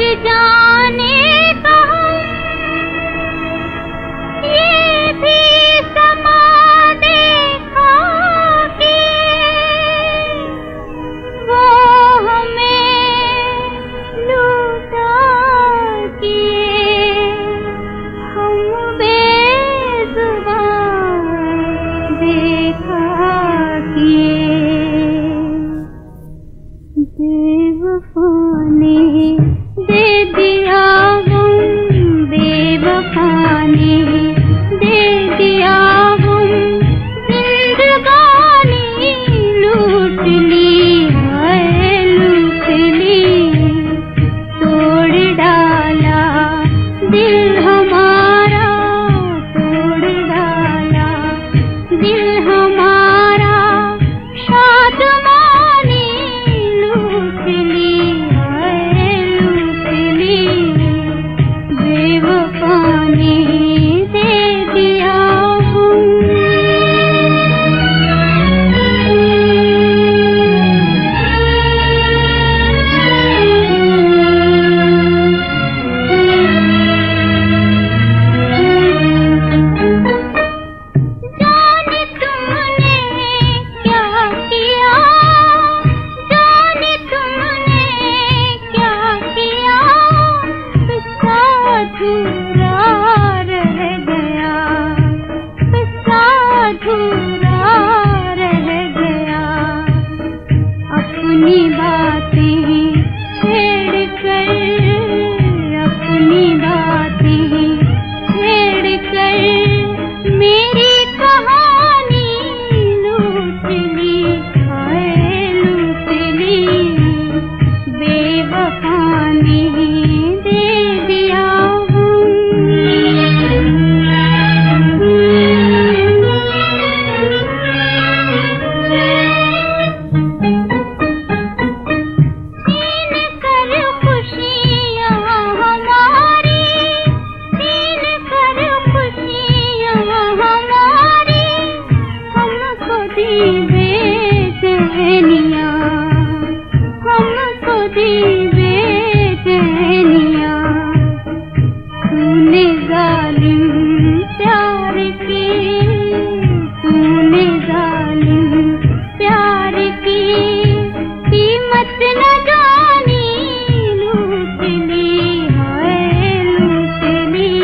जा तूने जालिम प्यार के तूने प्यार की। कीमत न जानी लूट है लूट ली।